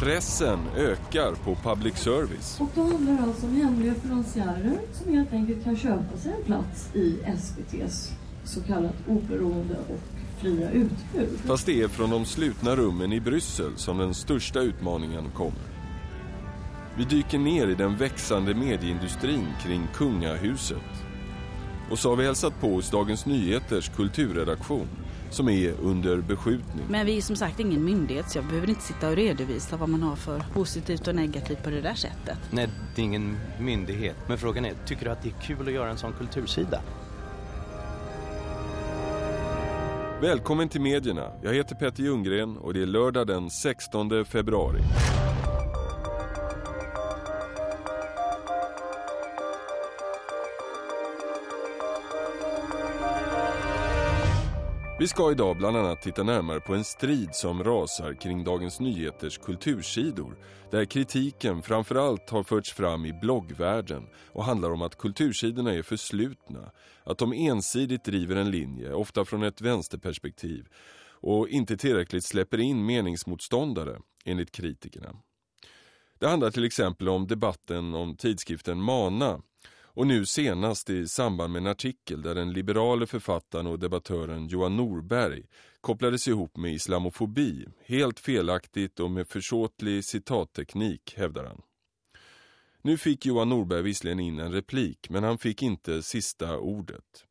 Pressen ökar på public service. Och då handlar det alltså om hemliga finansiärer som helt enkelt kan köpa sig en plats i SVTs så kallat oberoende och fria utbud. Fast det är från de slutna rummen i Bryssel som den största utmaningen kommer. Vi dyker ner i den växande medieindustrin kring kungahuset. Och så har vi hälsat på hos Dagens Nyheters kulturredaktion som är under beskjutning. Men vi är som sagt ingen myndighet så jag behöver inte sitta och redovisa vad man har för positivt och negativt på det där sättet. Nej, det är ingen myndighet. Men frågan är, tycker du att det är kul att göra en sån kultursida? Välkommen till medierna. Jag heter Petter Ljunggren och det är lördag den 16 februari. Vi ska idag bland annat titta närmare på en strid som rasar kring Dagens Nyheters kultursidor där kritiken framförallt har förts fram i bloggvärlden och handlar om att kultursidorna är förslutna, att de ensidigt driver en linje, ofta från ett vänsterperspektiv och inte tillräckligt släpper in meningsmotståndare enligt kritikerna. Det handlar till exempel om debatten om tidskriften Mana och nu senast i samband med en artikel där den liberale författaren och debattören Johan Norberg kopplades ihop med islamofobi, helt felaktigt och med försåtlig citatteknik, hävdar han. Nu fick Johan Norberg visserligen in en replik, men han fick inte sista ordet.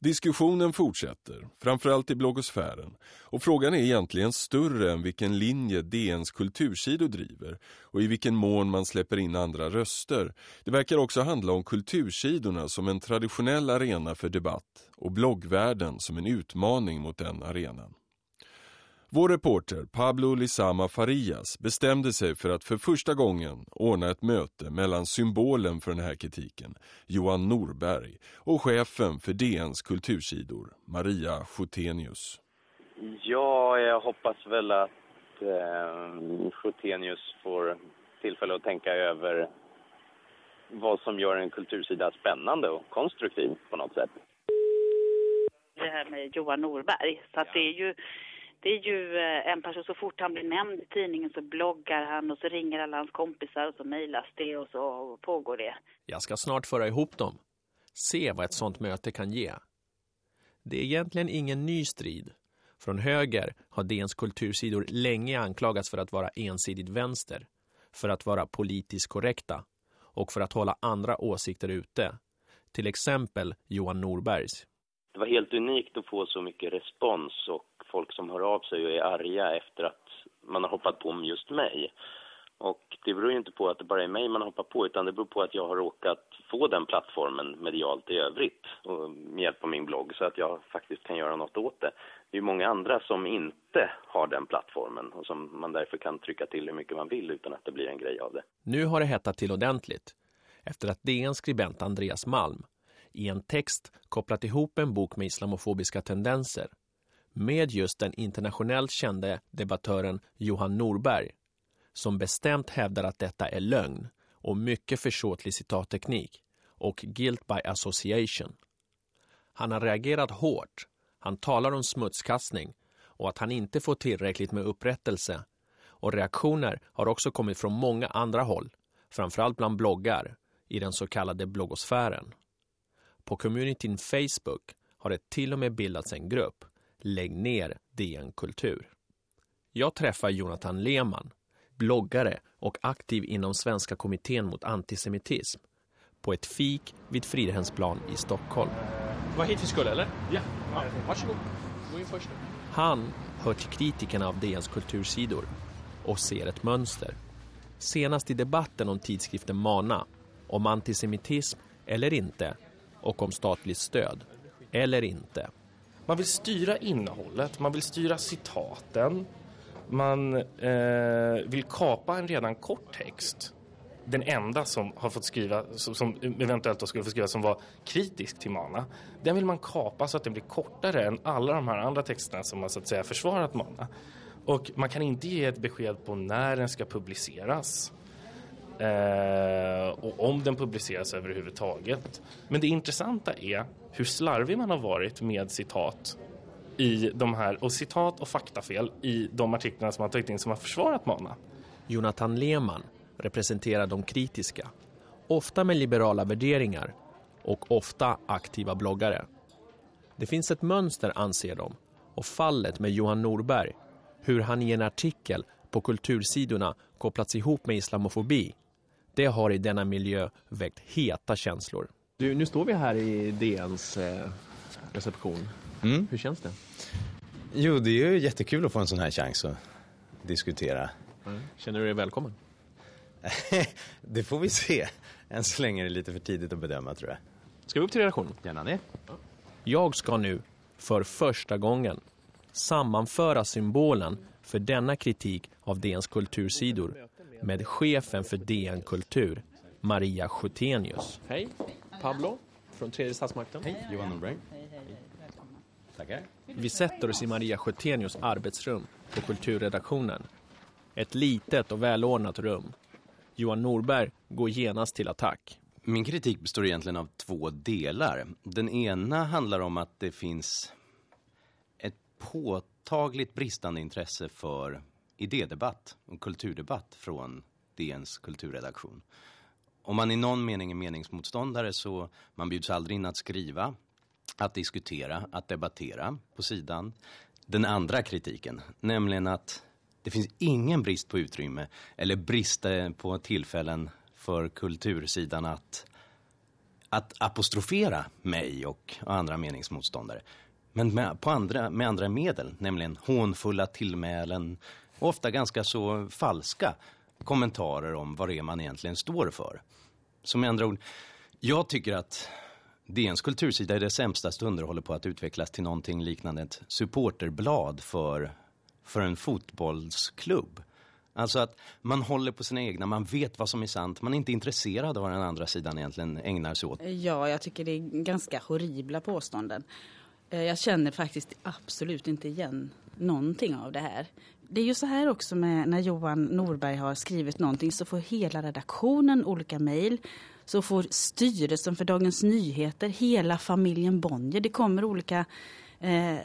Diskussionen fortsätter, framförallt i bloggosfären. Och frågan är egentligen större än vilken linje DNs kultursidor driver och i vilken mån man släpper in andra röster. Det verkar också handla om kultursidorna som en traditionell arena för debatt och bloggvärlden som en utmaning mot den arenan. Vår reporter Pablo Lizama Farias bestämde sig för att för första gången ordna ett möte mellan symbolen för den här kritiken, Johan Norberg, och chefen för DNs kultursidor, Maria Schotenius. Ja, jag hoppas väl att eh, Schotenius får tillfälle att tänka över vad som gör en kultursida spännande och konstruktiv på något sätt. Det här med Johan Norberg, så att det är ju det är ju eh, en person, så fort han blir nämnd i tidningen så bloggar han och så ringer alla hans kompisar och så mejlas det och så pågår det. Jag ska snart föra ihop dem. Se vad ett sånt möte kan ge. Det är egentligen ingen ny strid. Från höger har DNs kultursidor länge anklagats för att vara ensidigt vänster, för att vara politiskt korrekta och för att hålla andra åsikter ute. Till exempel Johan Norbergs. Det var helt unikt att få så mycket respons och folk som hör av sig och är arga efter att man har hoppat på just mig. Och det beror ju inte på att det bara är mig man hoppar på utan det beror på att jag har råkat få den plattformen medialt i övrigt och med hjälp av min blogg så att jag faktiskt kan göra något åt det. Det är många andra som inte har den plattformen och som man därför kan trycka till hur mycket man vill utan att det blir en grej av det. Nu har det hettat till ordentligt efter att DNs skribent Andreas Malm i en text kopplat ihop en bok med islamofobiska tendenser med just den internationellt kände debattören Johan Norberg som bestämt hävdar att detta är lögn och mycket försåtlig citatteknik och guilt by association. Han har reagerat hårt. Han talar om smutskastning och att han inte får tillräckligt med upprättelse. Och reaktioner har också kommit från många andra håll, framförallt bland bloggar i den så kallade bloggosfären. På communityn Facebook har det till och med bildats en grupp Lägg ner DN Kultur. Jag träffar Jonathan Lehmann, bloggare och aktiv inom Svenska kommittén mot antisemitism på ett fik vid Fridhemsplan i Stockholm. Var hit vi skulle, eller? Ja. ja. Varsågod. Gå in först. Han hör till kritikerna av DNs kultursidor och ser ett mönster. Senast i debatten om tidskriften Mana, om antisemitism eller inte och om statligt stöd eller inte. Man vill styra innehållet, man vill styra citaten, man eh, vill kapa en redan kort text. Den enda som har fått skriva, som, som eventuellt skulle få skriva som var kritisk till Mana, den vill man kapa så att den blir kortare än alla de här andra texterna som har så att säga försvarat Mana. Och man kan inte ge ett besked på när den ska publiceras. Eh, och om den publiceras överhuvudtaget. Men det intressanta är hur slarvig man har varit med citat i de här, och citat och faktafel i de artiklarna som han tagit in som har försvarat Mana. Jonathan Lehmann representerar de kritiska, ofta med liberala värderingar och ofta aktiva bloggare. Det finns ett mönster anser de och fallet med Johan Norberg, hur han i en artikel på kultursidorna kopplats ihop med islamofobi, det har i denna miljö väckt heta känslor. Du, nu står vi här i DNs eh, reception. Mm. Hur känns det? Jo, det är ju jättekul att få en sån här chans att diskutera. Mm. Känner du dig välkommen? det får vi se. Än så länge är det lite för tidigt att bedöma tror jag. Ska vi upp till redaktionen? Gärna det. Jag ska nu, för första gången, sammanföra symbolen för denna kritik av DNs kultursidor med chefen för DN Kultur, Maria Schutenius. Hej, Pablo från Tredje statsmakten. Hej, Johan Norberg. Tackar. Vi sätter oss i Maria Schutenius arbetsrum på kulturredaktionen. Ett litet och välordnat rum. Johan Norberg går genast till attack. Min kritik består egentligen av två delar. Den ena handlar om att det finns ett påtagligt bristande intresse för idédebatt och kulturdebatt från DNs kulturredaktion. Om man i någon mening är meningsmotståndare så man bjuds aldrig in att skriva, att diskutera, att debattera på sidan. Den andra kritiken, nämligen att det finns ingen brist på utrymme eller brist på tillfällen för kultursidan att, att apostrofera mig och andra meningsmotståndare. Men med, på andra, med andra medel, nämligen hånfulla tillmälen och ofta ganska så falska kommentarer om vad det är man egentligen står för. Som med andra ord, jag tycker att DNs kultursida i det sämsta stunder håller på att utvecklas till någonting liknande ett supporterblad för, för en fotbollsklubb. Alltså att man håller på sina egna, man vet vad som är sant, man är inte intresserad av vad den andra sidan egentligen ägnar sig åt. Ja, jag tycker det är ganska horribla påståenden. Eh, jag känner faktiskt absolut inte igen någonting av det här. Det är ju så här också med när Johan Norberg har skrivit någonting så får hela redaktionen olika mejl. Så får styrelsen för Dagens Nyheter, hela familjen Bonnier. Det kommer olika eh,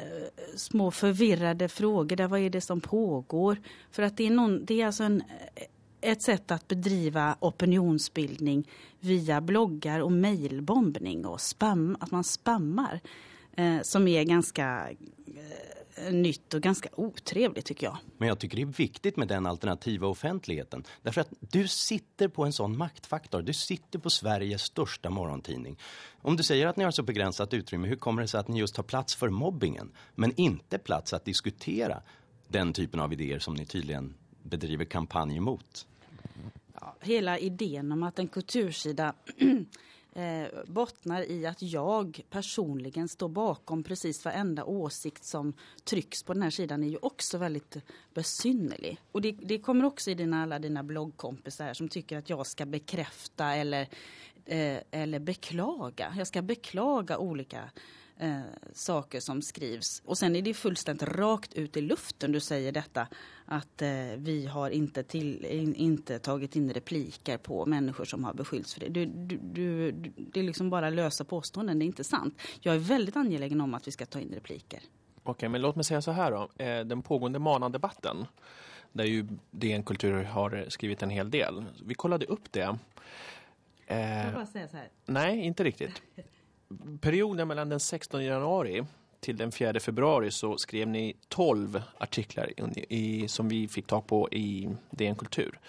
små förvirrade frågor. Där vad är det som pågår? För att det är, någon, det är alltså en, eh, ett sätt att bedriva opinionsbildning via bloggar och mejlbombning och spam, att man spammar. Eh, som är ganska eh, nytt och ganska otrevligt tycker jag. Men jag tycker det är viktigt med den alternativa offentligheten. Därför att du sitter på en sån maktfaktor. Du sitter på Sveriges största morgontidning. Om du säger att ni har så begränsat utrymme, hur kommer det sig att ni just har plats för mobbingen? Men inte plats att diskutera den typen av idéer som ni tydligen bedriver kampanj emot? Ja, hela idén om att en kultursida eh, bottnar i att jag personligen står bakom precis varenda åsikt som trycks på den här sidan är ju också väldigt besynnerlig. Och det, det kommer också i dina, alla dina bloggkompisar som tycker att jag ska bekräfta eller, eh, eller beklaga. Jag ska beklaga olika eh, saker som skrivs. Och sen är det fullständigt rakt ut i luften du säger detta att eh, vi har inte, till, in, inte tagit in repliker på människor som har beskyllts för det. Du, du, du, det är liksom bara lösa påståenden, det är inte sant. Jag är väldigt angelägen om att vi ska ta in repliker. Okej, men låt mig säga så här då. Eh, den pågående Mana-debatten, där ju DN Kultur har skrivit en hel del. Vi kollade upp det. Får jag bara säga så här? Nej, inte riktigt. Perioden mellan den 16 januari till den 4 februari så skrev ni 12 artiklar i, som vi fick tag på i DN Kultur.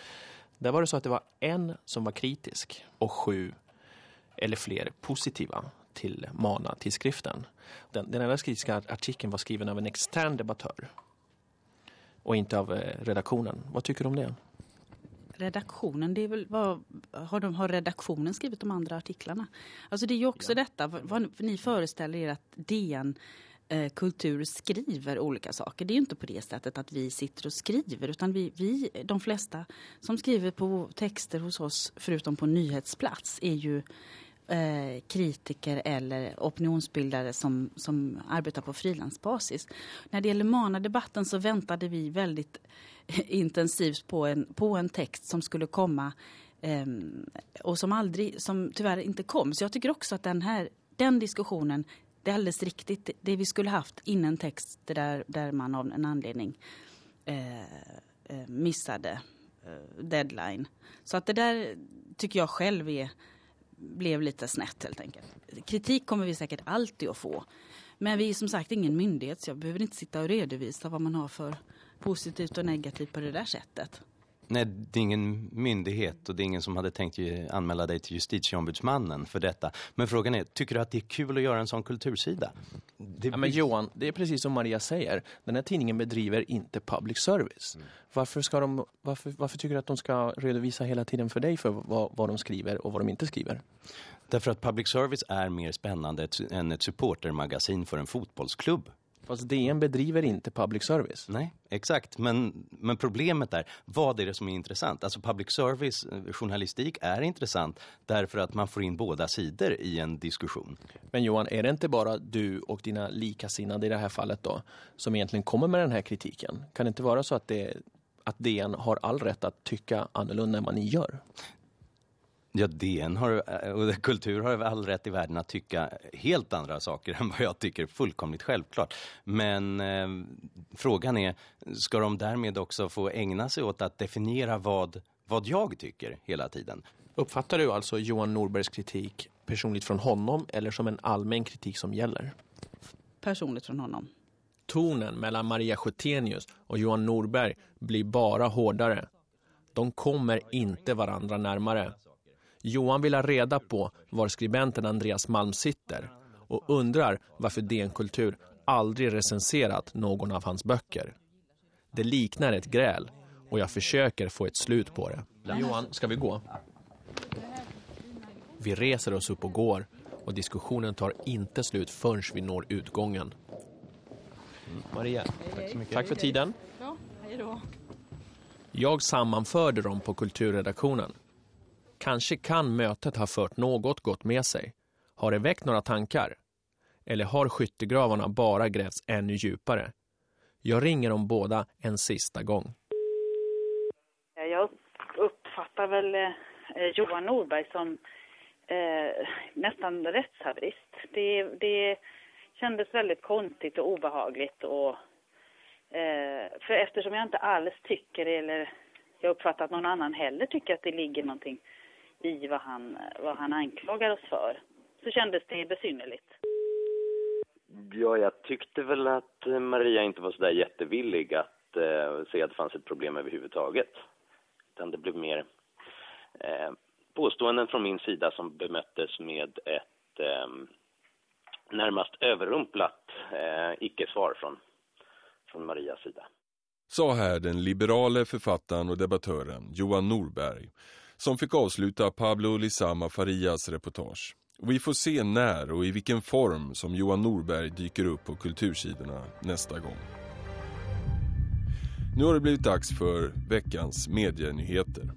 Där var det så att det var en som var kritisk och sju eller fler positiva till Mana-tidskriften. Den, den enda kritiska artikeln var skriven av en extern debattör och inte av eh, redaktionen. Vad tycker du om det? Redaktionen, det är väl vad har, de, har redaktionen skrivit de andra artiklarna? Alltså det är ju också ja. detta, vad, ni föreställer er att DN eh, kultur skriver olika saker. Det är ju inte på det sättet att vi sitter och skriver utan vi, vi de flesta som skriver på texter hos oss förutom på nyhetsplats är ju eh, kritiker eller opinionsbildare som, som arbetar på frilansbasis. När det gäller Mana-debatten så väntade vi väldigt intensivt på en, på en text som skulle komma eh, och som aldrig, som tyvärr inte kom. Så jag tycker också att den här den diskussionen det är alldeles riktigt. Det vi skulle haft innan text där, där man av en anledning eh, eh, missade eh, deadline. Så att det där tycker jag själv är, blev lite snett helt enkelt. Kritik kommer vi säkert alltid att få. Men vi är som sagt ingen myndighet så jag behöver inte sitta och redovisa vad man har för positivt och negativt på det där sättet. Nej, det är ingen myndighet och det är ingen som hade tänkt anmäla dig till justitieombudsmannen för detta. Men frågan är, tycker du att det är kul att göra en sån kultursida? Det... Ja, men Johan, det är precis som Maria säger. Den här tidningen bedriver inte public service. Mm. Varför, ska de, varför, varför tycker du att de ska redovisa hela tiden för dig för vad, vad de skriver och vad de inte skriver? Därför att public service är mer spännande än ett supportermagasin för en fotbollsklubb. Fast DN bedriver inte public service. Nej, exakt. Men, men problemet är, vad är det som är intressant? Alltså public service, eh, journalistik är intressant därför att man får in båda sidor i en diskussion. Men Johan, är det inte bara du och dina likasinnade i det här fallet då som egentligen kommer med den här kritiken? Kan det inte vara så att, det, att DN har all rätt att tycka annorlunda än vad ni gör? Ja, DN har, eh, och kultur har all rätt i världen att tycka helt andra saker än vad jag tycker fullkomligt självklart. Men eh, frågan är, ska de därmed också få ägna sig åt att definiera vad, vad jag tycker hela tiden? Uppfattar du alltså Johan Norbergs kritik personligt från honom eller som en allmän kritik som gäller? Personligt från honom. Tonen mellan Maria Sjötenius och Johan Norberg blir bara hårdare. De kommer inte varandra närmare. Johan vill ha reda på var skribenten Andreas Malm sitter och undrar varför DN Kultur aldrig recenserat någon av hans böcker. Det liknar ett gräl och jag försöker få ett slut på det. Johan, ska vi gå? Vi reser oss upp och går och diskussionen tar inte slut förrän vi når utgången. Maria, tack så mycket. Tack för tiden. Ja, hej då. Jag sammanförde dem på kulturredaktionen. Kanske kan mötet ha fört något gott med sig. Har det väckt några tankar? Eller har skyttegravarna bara grävts ännu djupare? Jag ringer dem båda en sista gång. Eh, jag uppfattar väl eh, eh, Johan Norberg som eh, nästan rättshaverist. Det, det kändes väldigt konstigt och obehagligt. Och, eh, för eftersom jag inte alls tycker, eller jag uppfattar att någon annan heller tycker att det ligger någonting i vad han, vad han anklagar oss för, så kändes det besynnerligt. Ja, jag tyckte väl att Maria inte var så där jättevillig att eh, se att det fanns ett problem överhuvudtaget. Utan det blev mer eh, påståenden från min sida som bemöttes med ett eh, närmast överrumplat eh, icke-svar från, från Marias sida. Sa här den liberale författaren och debattören Johan Norberg som fick avsluta Pablo Lizama Farias reportage. vi får se när och i vilken form som Johan Norberg dyker upp på kultursidorna nästa gång. Nu har det blivit dags för veckans medienyheter.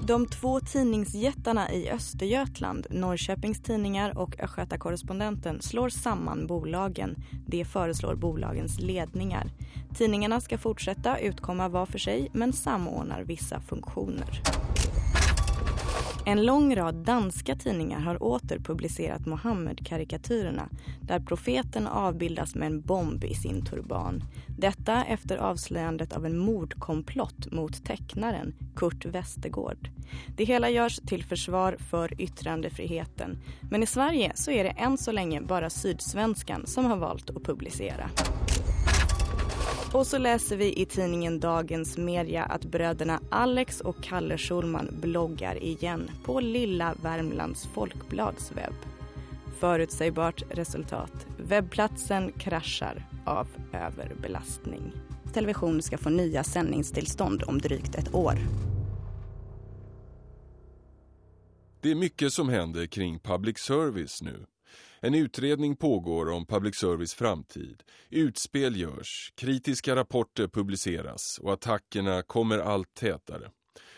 De två tidningsjättarna i Östergötland, Norrköpings Tidningar och Östgöta Korrespondenten slår samman bolagen. Det föreslår bolagens ledningar. Tidningarna ska fortsätta utkomma var för sig men samordnar vissa funktioner. En lång rad danska tidningar har åter publicerat Mohammed-karikatyrerna där profeten avbildas med en bomb i sin turban. Detta efter avslöjandet av en mordkomplott mot tecknaren Kurt Westergård. Det hela görs till försvar för yttrandefriheten. Men i Sverige så är det än så länge bara Sydsvenskan som har valt att publicera. Och så läser vi i tidningen Dagens Media att bröderna Alex och Kalle Schulman bloggar igen på Lilla Värmlands Folkblads webb. Förutsägbart resultat. Webbplatsen kraschar av överbelastning. Television ska få nya sändningstillstånd om drygt ett år. Det är mycket som händer kring public service nu. En utredning pågår om public service framtid. Utspel görs, kritiska rapporter publiceras och attackerna kommer allt tätare.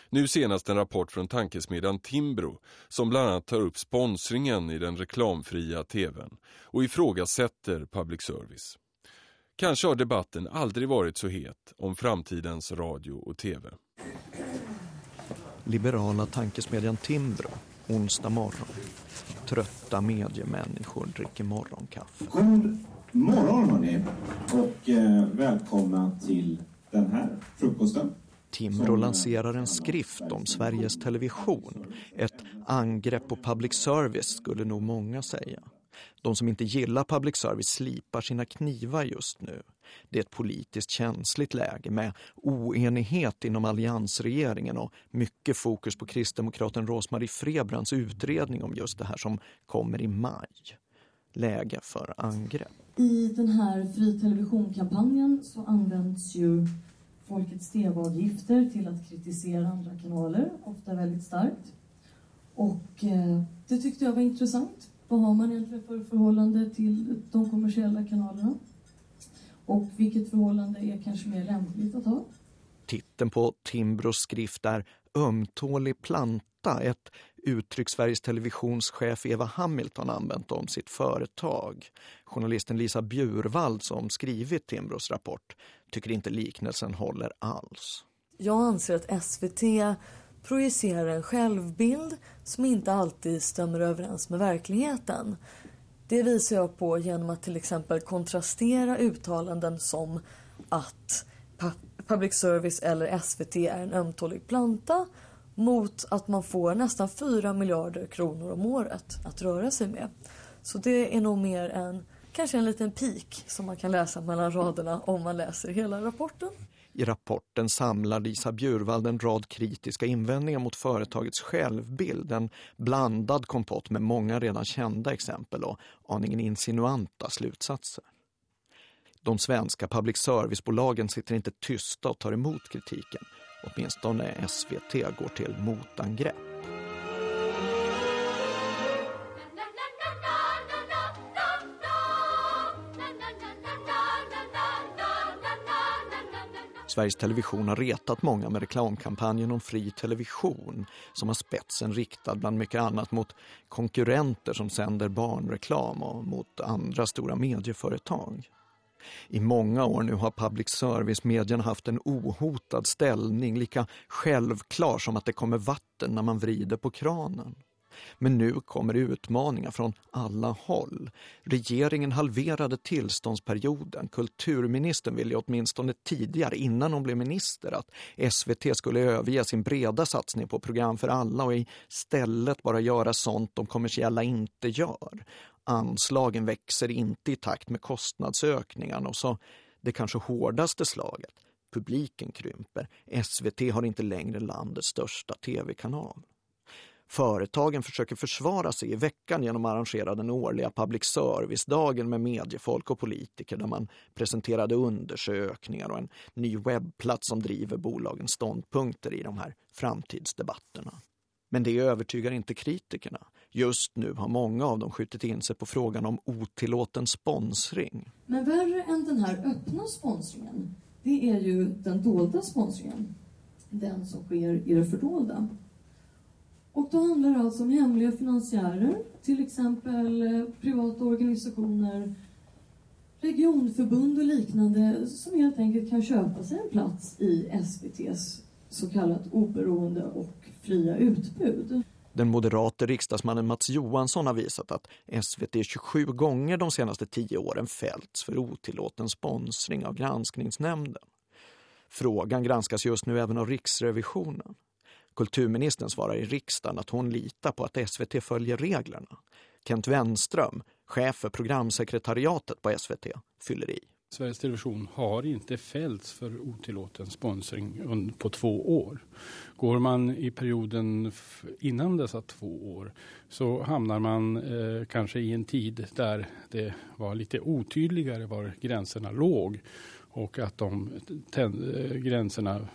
Nu senast en rapport från tankesmedjan Timbro som bland annat tar upp sponsringen i den reklamfria tvn och ifrågasätter public service. Kanske har debatten aldrig varit så het om framtidens radio och tv. Liberala tankesmedjan Timbro, onsdag morgon trötta mediemänniskor dricker morgonkaffe. God morgon hörni och eh, välkomna till den här frukosten. Timbro lanserar en skrift om Sveriges Television. Ett angrepp på public service skulle nog många säga. De som inte gillar public service slipar sina knivar just nu. Det är ett politiskt känsligt läge med oenighet inom alliansregeringen och mycket fokus på kristdemokraten Rosmarie Frebrands utredning om just det här som kommer i maj. Läge för angrepp. I den här fri televisionkampanjen så används ju Folkets TV-avgifter till att kritisera andra kanaler, ofta väldigt starkt. Och eh, det tyckte jag var intressant. Vad har man egentligen för förhållande till de kommersiella kanalerna? Och vilket förhållande är kanske mer lämpligt att ha? Titeln på Timbros skrift är Ömtålig planta, ett uttryck Sveriges Televisions chef Eva Hamilton använt om sitt företag. Journalisten Lisa Bjurvald som skrivit Timbros rapport tycker inte liknelsen håller alls. Jag anser att SVT projicerar en självbild som inte alltid stämmer överens med verkligheten. Det visar jag på genom att till exempel kontrastera uttalanden som att public service eller SVT är en ömtålig planta mot att man får nästan 4 miljarder kronor om året att röra sig med. Så det är nog mer en, kanske en liten pik som man kan läsa mellan raderna om man läser hela rapporten. I rapporten samlar Lisa Bjurvald en rad kritiska invändningar mot företagets självbild. En blandad kompott med många redan kända exempel och aningen insinuanta slutsatser. De svenska public service-bolagen sitter inte tysta och tar emot kritiken. Åtminstone SVT går till motangrepp. Sveriges Television har retat många med reklamkampanjen om fri television som har spetsen riktad bland mycket annat mot konkurrenter som sänder barnreklam och mot andra stora medieföretag. I många år nu har public service-medierna haft en ohotad ställning, lika självklar som att det kommer vatten när man vrider på kranen. Men nu kommer utmaningar från alla håll. Regeringen halverade tillståndsperioden. Kulturministern ville åtminstone tidigare, innan hon blev minister, att SVT skulle överge sin breda satsning på program för alla och istället bara göra sånt de kommersiella inte gör. Anslagen växer inte i takt med kostnadsökningarna och så det kanske hårdaste slaget. Publiken krymper. SVT har inte längre landets största tv-kanal. Företagen försöker försvara sig i veckan genom att arrangera den årliga public service-dagen med mediefolk och politiker där man presenterade undersökningar och en ny webbplats som driver bolagens ståndpunkter i de här framtidsdebatterna. Men det övertygar inte kritikerna. Just nu har många av dem skjutit in sig på frågan om otillåten sponsring. Men värre än den här öppna sponsringen, det är ju den dolda sponsringen. Den som sker i det fördolda. Och då handlar det alltså om hemliga finansiärer, till exempel eh, privata organisationer, regionförbund och liknande som helt enkelt kan köpa sig en plats i SVTs så kallat oberoende och fria utbud. Den moderate riksdagsmannen Mats Johansson har visat att SVT 27 gånger de senaste tio åren fällts för otillåten sponsring av granskningsnämnden. Frågan granskas just nu även av Riksrevisionen. Kulturministern svarar i riksdagen att hon litar på att SVT följer reglerna. Kent Wenström, chef för programsekretariatet på SVT, fyller i. Sveriges Television har inte fällts för otillåten sponsring på två år. Går man i perioden innan dessa två år så hamnar man eh, kanske i en tid där det var lite otydligare var gränserna låg och att de gränserna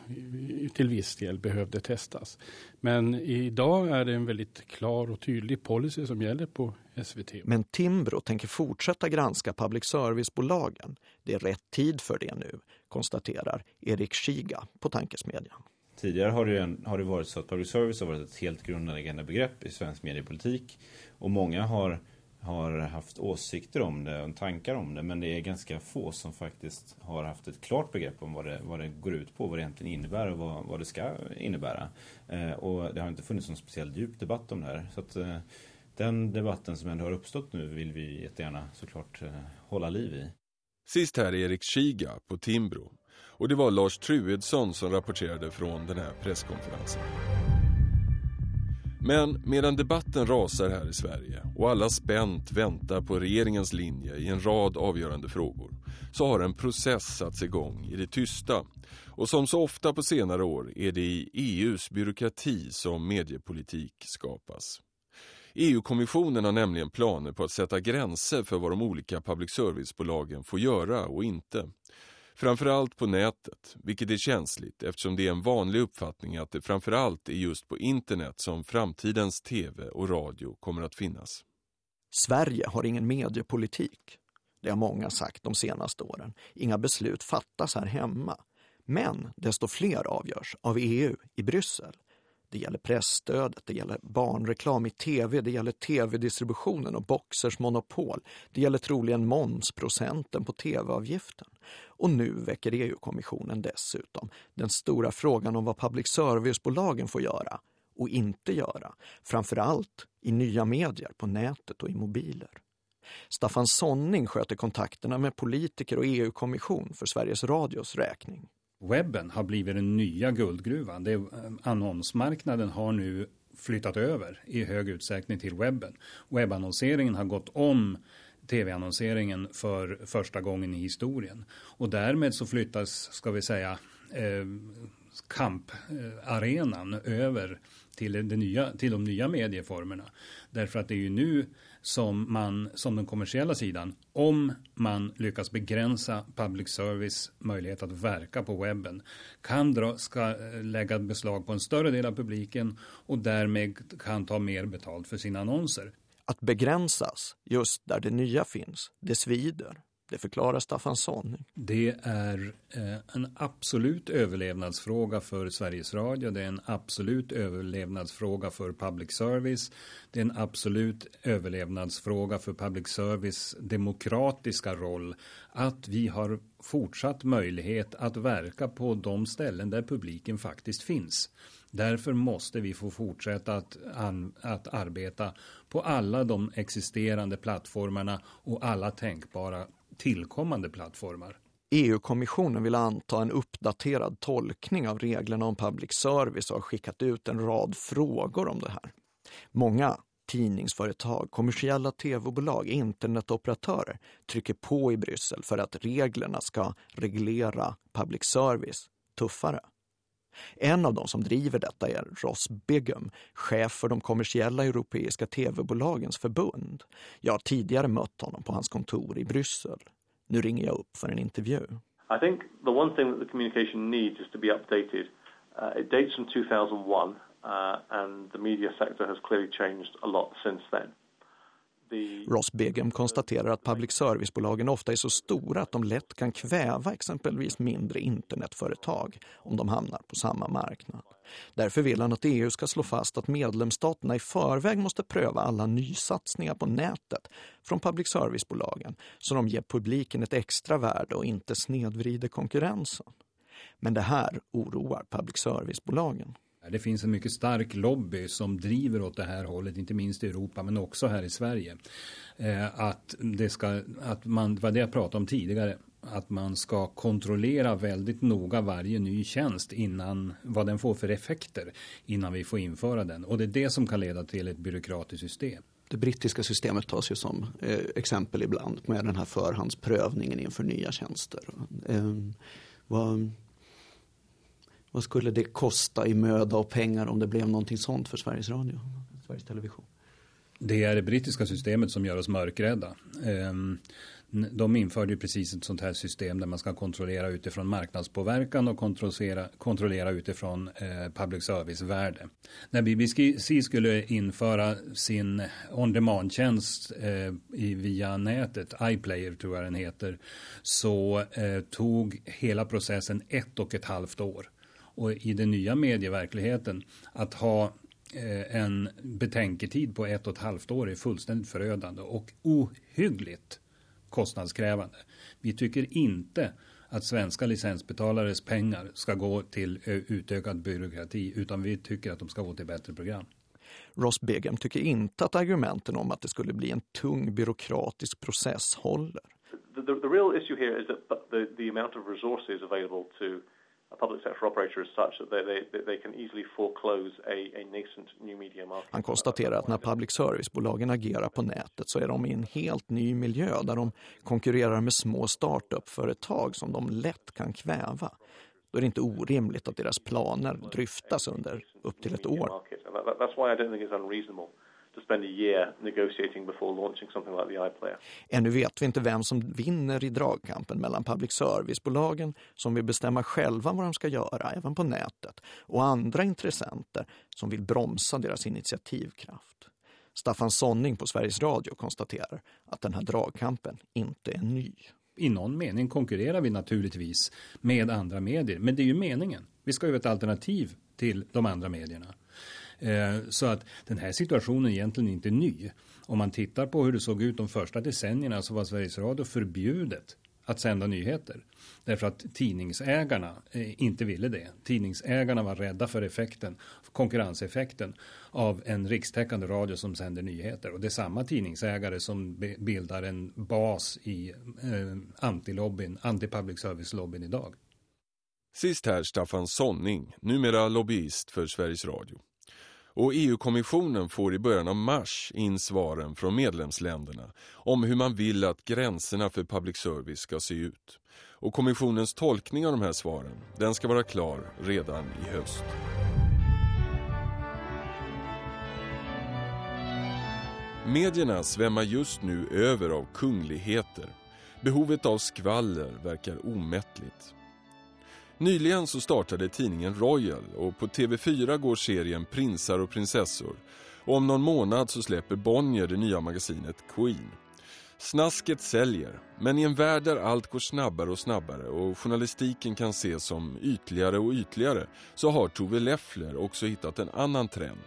till viss del behövde testas. Men idag är det en väldigt klar och tydlig policy som gäller på SVT. Men Timbro tänker fortsätta granska public service-bolagen. Det är rätt tid för det nu, konstaterar Erik Skiga på Tankesmedjan. Tidigare har det, har det varit så att public service har varit ett helt grundläggande begrepp i svensk mediepolitik och många har har haft åsikter om det och tankar om det men det är ganska få som faktiskt har haft ett klart begrepp om vad det, vad det går ut på, vad det egentligen innebär och vad, vad det ska innebära. Eh, och det har inte funnits någon speciellt djup debatt om det här. Så att, eh, den debatten som ändå har uppstått nu vill vi jättegärna såklart eh, hålla liv i. Sist här är Erik Kiga på Timbro. Och det var Lars Truedsson som rapporterade från den här presskonferensen. Men medan debatten rasar här i Sverige och alla spänt väntar på regeringens linje i en rad avgörande frågor så har en process satts igång i det tysta. Och som så ofta på senare år är det i EUs byråkrati som mediepolitik skapas. EU-kommissionen har nämligen planer på att sätta gränser för vad de olika public service-bolagen får göra och inte. Framförallt på nätet, vilket är känsligt eftersom det är en vanlig uppfattning att det framförallt är just på internet som framtidens tv och radio kommer att finnas. Sverige har ingen mediepolitik. Det har många sagt de senaste åren. Inga beslut fattas här hemma. Men desto fler avgörs av EU i Bryssel. Det gäller pressstödet, det gäller barnreklam i tv, det gäller tv-distributionen och Boxers monopol. Det gäller troligen momsprocenten på tv-avgiften. Och nu väcker EU-kommissionen dessutom den stora frågan om vad public service-bolagen får göra och inte göra. Framförallt i nya medier på nätet och i mobiler. Staffan Sonning sköter kontakterna med politiker och EU-kommission för Sveriges Radios räkning. Webben har blivit den nya guldgruvan. Det, är, eh, annonsmarknaden har nu flyttat över i hög utsträckning till webben. Webbannonseringen har gått om tv-annonseringen för första gången i historien. Och därmed så flyttas, ska vi säga, eh, kamparenan över till, det nya, till de nya medieformerna. Därför att det är ju nu som man, som den kommersiella sidan, om man lyckas begränsa public service möjlighet att verka på webben, kan dra, ska eh, lägga beslag på en större del av publiken och därmed kan ta mer betalt för sina annonser. Att begränsas just där det nya finns, det svider. Det förklarar Staffan Sonning. Det är eh, en absolut överlevnadsfråga för Sveriges Radio. Det är en absolut överlevnadsfråga för public service. Det är en absolut överlevnadsfråga för public service demokratiska roll. Att vi har fortsatt möjlighet att verka på de ställen där publiken faktiskt finns. Därför måste vi få fortsätta att, att arbeta på alla de existerande plattformarna och alla tänkbara tillkommande plattformar. EU-kommissionen vill anta en uppdaterad tolkning av reglerna om public service och har skickat ut en rad frågor om det här. Många tidningsföretag, kommersiella tv-bolag, internetoperatörer trycker på i Bryssel för att reglerna ska reglera public service tuffare. En av dem som driver detta är Ross Bigham, chef för de kommersiella europeiska tv-bolagens förbund. Jag har tidigare mött honom på hans kontor i Bryssel. Nu ringer jag upp för en intervju. I think the one thing that the communication needs is to be updated. Uh, it dates from 2001 uh, and the media sector has clearly changed a lot since then. Ross Begum konstaterar att public servicebolagen ofta är så stora att de lätt kan kväva exempelvis mindre internetföretag om de hamnar på samma marknad. Därför vill han att EU ska slå fast att medlemsstaterna i förväg måste pröva alla nysatsningar på nätet från public servicebolagen så de ger publiken ett extra värde och inte snedvrider konkurrensen. Men det här oroar public servicebolagen. Det finns en mycket stark lobby som driver åt det här hållet, inte minst i Europa men också här i Sverige. Eh, att det ska, att man, vad det jag pratade om tidigare, att man ska kontrollera väldigt noga varje ny tjänst innan vad den får för effekter innan vi får införa den. Och det är det som kan leda till ett byråkratiskt system. Det brittiska systemet tas ju som eh, exempel ibland med den här förhandsprövningen inför nya tjänster. Eh, vad, vad skulle det kosta i möda och pengar om det blev någonting sånt för Sveriges Radio, Sveriges Television? Det är det brittiska systemet som gör oss mörkrädda. Ehm, de införde ju precis ett sånt här system där man ska kontrollera utifrån marknadspåverkan och kontrollera, kontrollera utifrån eh, public service-värde. När BBC skulle införa sin on-demand-tjänst eh, via nätet, iPlayer tror jag den heter, så eh, tog hela processen ett och ett halvt år och i den nya medieverkligheten att ha eh, en betänketid på ett och ett halvt år är fullständigt förödande och ohyggligt kostnadskrävande. Vi tycker inte att svenska licensbetalares pengar ska gå till utökad byråkrati utan vi tycker att de ska gå till bättre program. Ross Begum tycker inte att argumenten om att det skulle bli en tung byråkratisk process håller. The, the, the real issue here is that the, the amount of resources available to Han konstaterar att när public service-bolagen agerar på nätet så är de i en helt ny miljö där de konkurrerar med små startup-företag som de lätt kan kväva. Då är det inte orimligt att deras planer dryftas under upp till ett år. That's why I don't think it's unreasonable to spend a year negotiating before launching something like the iPlayer. Ännu vet vi inte vem som vinner i dragkampen mellan public service-bolagen som vill bestämma själva vad de ska göra, även på nätet, och andra intressenter som vill bromsa deras initiativkraft. Staffan Sonning på Sveriges Radio konstaterar att den här dragkampen inte är ny. I någon mening konkurrerar vi naturligtvis med andra medier, men det är ju meningen. Vi ska ju ha ett alternativ till de andra medierna. Eh, så att den här situationen är egentligen inte ny. Om man tittar på hur det såg ut de första decennierna så var Sveriges Radio förbjudet att sända nyheter. Därför att tidningsägarna eh, inte ville det. Tidningsägarna var rädda för effekten, konkurrenseffekten av en rikstäckande radio som sänder nyheter. Och det är samma tidningsägare som bildar en bas i eh, antilobbyn, anti-public service-lobbyn idag. Sist här Staffan Sonning, numera lobbyist för Sveriges Radio. Och EU-kommissionen får i början av mars in svaren från medlemsländerna om hur man vill att gränserna för public service ska se ut. Och kommissionens tolkning av de här svaren, den ska vara klar redan i höst. Medierna svämmar just nu över av kungligheter. Behovet av skvaller verkar omättligt. Nyligen så startade tidningen Royal och på TV4 går serien Prinsar och prinsessor. Och om någon månad så släpper Bonnier det nya magasinet Queen. Snasket säljer, men i en värld där allt går snabbare och snabbare och journalistiken kan ses som ytligare och ytligare så har Tove Leffler också hittat en annan trend.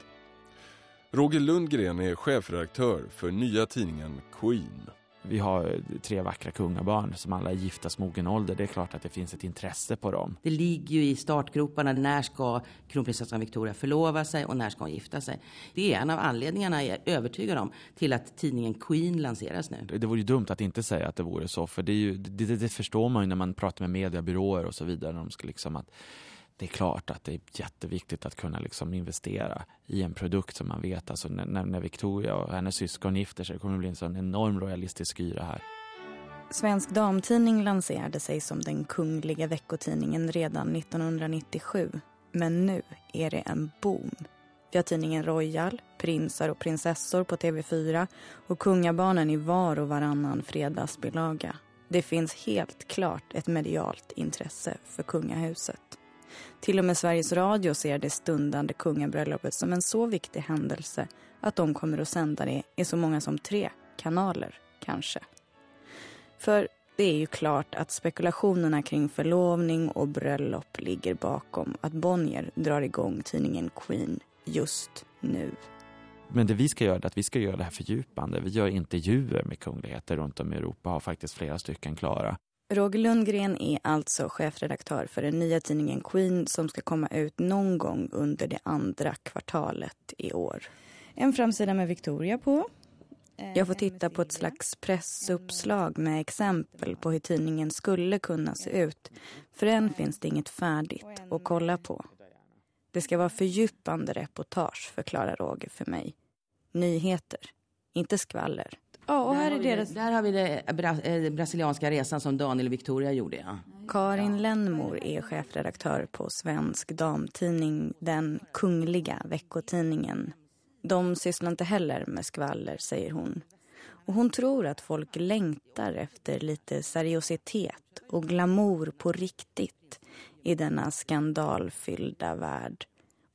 Roger Lundgren är chefredaktör för nya tidningen Queen. Vi har tre vackra kungabarn som alla är gifta mogen ålder. Det är klart att det finns ett intresse på dem. Det ligger ju i startgroparna. När ska kronprinsessan Victoria förlova sig och när ska hon gifta sig? Det är en av anledningarna, jag är övertygad om, till att tidningen Queen lanseras nu. Det vore ju dumt att inte säga att det vore så. För det, ju, det, det, det förstår man ju när man pratar med mediebyråer och så vidare. De ska liksom att det är klart att det är jätteviktigt att kunna liksom investera i en produkt som man vet. Alltså när, när Victoria och hennes syskon gifter sig det kommer det bli en sån enorm royalistisk yra här. Svensk damtidning lanserade sig som den kungliga veckotidningen redan 1997. Men nu är det en boom. Vi har tidningen Royal, prinsar och prinsessor på TV4 och kungabarnen i var och varannan fredagsbilaga. Det finns helt klart ett medialt intresse för kungahuset. Till och med Sveriges Radio ser det stundande kungabröllopet som en så viktig händelse att de kommer att sända det i så många som tre kanaler, kanske. För det är ju klart att spekulationerna kring förlovning och bröllop ligger bakom att Bonnier drar igång tidningen Queen just nu. Men det vi ska göra är att vi ska göra det här fördjupande. Vi gör intervjuer med kungligheter runt om i Europa och har faktiskt flera stycken klara. Roger Lundgren är alltså chefredaktör för den nya tidningen Queen som ska komma ut någon gång under det andra kvartalet i år. En framsida med Victoria på. Jag får titta på ett slags pressuppslag med exempel på hur tidningen skulle kunna se ut. För än finns det inget färdigt att kolla på. Det ska vara fördjupande reportage, förklarar Roger för mig. Nyheter, inte skvaller. Ja, och här är deras... där har vi den bra, eh, brasilianska resan som Daniel och Victoria gjorde. Ja. Karin Lennmor är chefredaktör på Svensk damtidning, den kungliga veckotidningen. De sysslar inte heller med skvaller, säger hon. Och hon tror att folk längtar efter lite seriositet och glamour på riktigt i denna skandalfyllda värld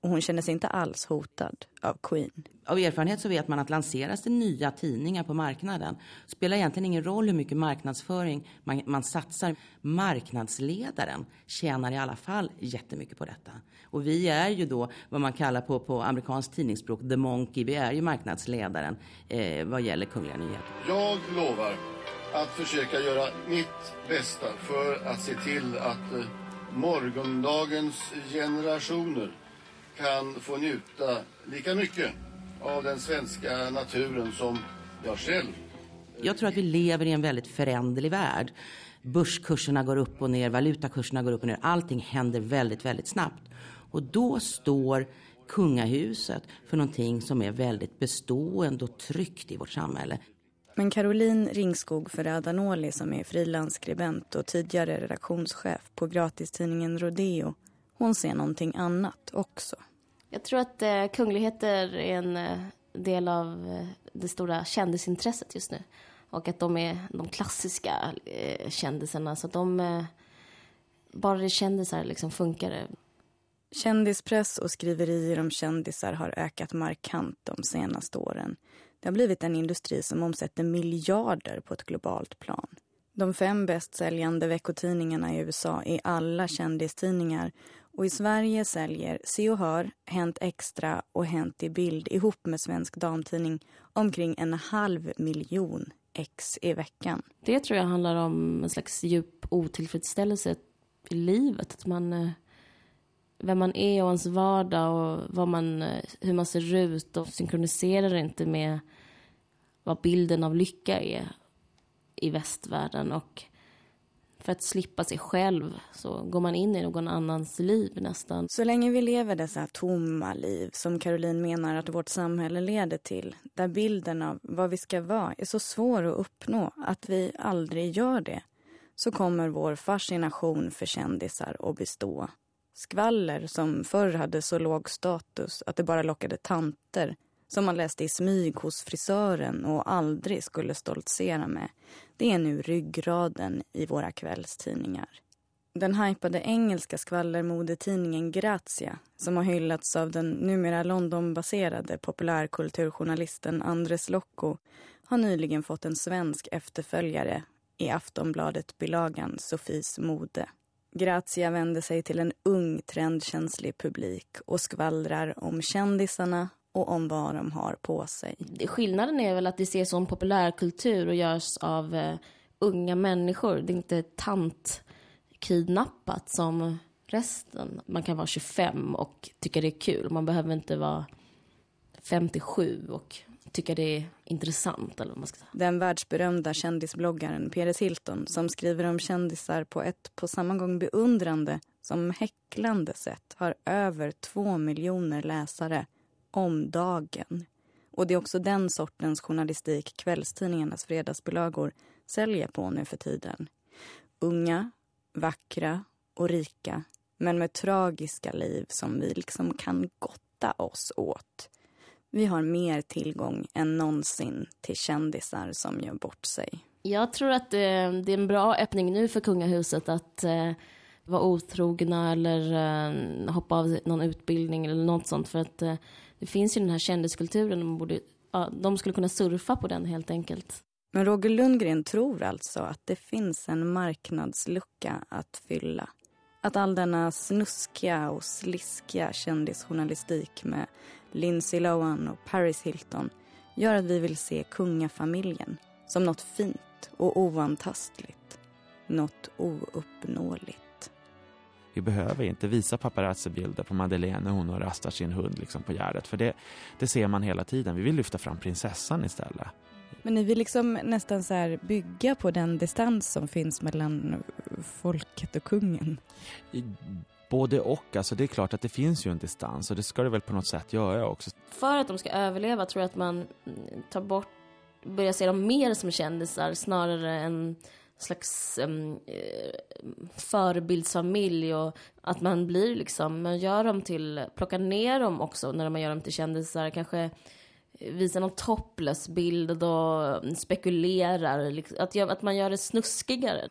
och hon känner sig inte alls hotad av Queen. Av erfarenhet så vet man att lanseras det nya tidningar på marknaden spelar egentligen ingen roll hur mycket marknadsföring man, man satsar. Marknadsledaren tjänar i alla fall jättemycket på detta. Och vi är ju då vad man kallar på, på amerikanskt tidningsspråk the monkey. Vi är ju marknadsledaren eh, vad gäller kungliga nyheter. Jag lovar att försöka göra mitt bästa för att se till att eh, morgondagens generationer kan få njuta lika mycket av den svenska naturen som jag själv Jag tror att vi lever i en väldigt föränderlig värld. Börskurserna går upp och ner, valutakurserna går upp och ner. Allting händer väldigt, väldigt snabbt. Och då står kungahuset för någonting som är väldigt bestående och tryggt i vårt samhälle. Men Caroline Ringskog Ferrada-Noli som är frilansskribent och tidigare redaktionschef på gratistidningen Rodeo, hon ser någonting annat också. Jag tror att eh, kungligheter är en eh, del av eh, det stora kändisintresset just nu. Och att de är de klassiska eh, kändisarna. Så att de... Eh, bara det kändisar liksom funkar det. Kändispress och skriverier om kändisar har ökat markant de senaste åren. Det har blivit en industri som omsätter miljarder på ett globalt plan. De fem bäst säljande veckotidningarna i USA är alla kändistidningar och i Sverige säljer Se och Hör, Hänt Extra och Hänt i bild ihop med Svensk Damtidning omkring en halv miljon ex i veckan. Det tror jag handlar om en slags djup otillfredsställelse i livet. Att man, eh, vem man är och ens vardag och vad man, eh, hur man ser ut och synkroniserar inte med vad bilden av lycka är i västvärlden. Och för att slippa sig själv så går man in i någon annans liv nästan. Så länge vi lever dessa tomma liv som Caroline menar att vårt samhälle leder till, där bilden av vad vi ska vara är så svår att uppnå att vi aldrig gör det, så kommer vår fascination för kändisar att bestå. Skvaller som förr hade så låg status att det bara lockade tanter som man läste i smyg hos frisören och aldrig skulle stoltsera med. Det är nu ryggraden i våra kvällstidningar. Den hypade engelska skvallermodetidningen Grazia som har hyllats av den numera Londonbaserade populärkulturjournalisten Andres Locco har nyligen fått en svensk efterföljare i Aftonbladet-bilagan Sofies mode. Grazia vänder sig till en ung trendkänslig publik och skvallrar om kändisarna och om vad de har på sig. Skillnaden är väl att det ses som populärkultur och görs av uh, unga människor. Det är inte tantkidnappat som resten. Man kan vara 25 och tycka det är kul. Man behöver inte vara 57 och tycka det är intressant. Eller vad man ska säga. Den världsberömda kändisbloggaren Peres Hilton som skriver om kändisar på ett på samma gång beundrande som häcklande sätt har över två miljoner läsare om dagen. Och det är också den sortens journalistik kvällstidningarnas fredagsbilagor säljer på nu för tiden. Unga, vackra och rika, men med tragiska liv som vi liksom kan gotta oss åt. Vi har mer tillgång än någonsin till kändisar som gör bort sig. Jag tror att eh, det, är en bra öppning nu för kungahuset att eh, vara otrogna eller eh, hoppa av någon utbildning eller något sånt. För att det finns ju den här kändiskulturen. De, borde, ja, de skulle kunna surfa på den helt enkelt. Men Roger Lundgren tror alltså att det finns en marknadslucka att fylla. Att all denna snuskiga och sliskiga kändisjournalistik med Lindsay Lohan och Paris Hilton gör att vi vill se kungafamiljen som något fint och oantastligt. Något ouppnåeligt. Vi behöver inte visa paparazzi-bilder på Madeleine när hon rastar sin hund liksom på gärdet. För det, det ser man hela tiden. Vi vill lyfta fram prinsessan istället. Men ni vill liksom nästan så här bygga på den distans som finns mellan folket och kungen? Både och. Alltså det är klart att det finns ju en distans och det ska det väl på något sätt göra också. För att de ska överleva tror jag att man tar bort, börjar se dem mer som kändisar snarare än slags um, förebildsfamilj och att man blir liksom, man gör dem till, plockar ner dem också när man gör dem till kändisar, kanske visar någon topless bild och mm, spekulerar, liksom, att, att man gör det snuskigare.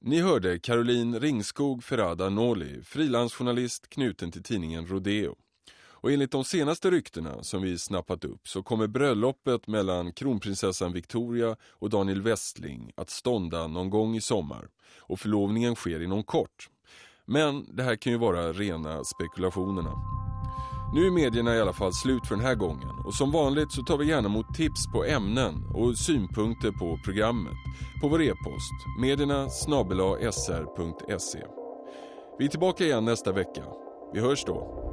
Ni hörde Caroline Ringskog Ferrada Noli, frilansjournalist knuten till tidningen Rodeo. Och enligt de senaste ryktena som vi snappat upp så kommer bröllopet mellan kronprinsessan Victoria och Daniel Westling att stånda någon gång i sommar. Och förlovningen sker inom kort. Men det här kan ju vara rena spekulationerna. Nu är medierna i alla fall slut för den här gången och som vanligt så tar vi gärna emot tips på ämnen och synpunkter på programmet på vår e-post medierna sr.se. Vi är tillbaka igen nästa vecka. Vi hörs då.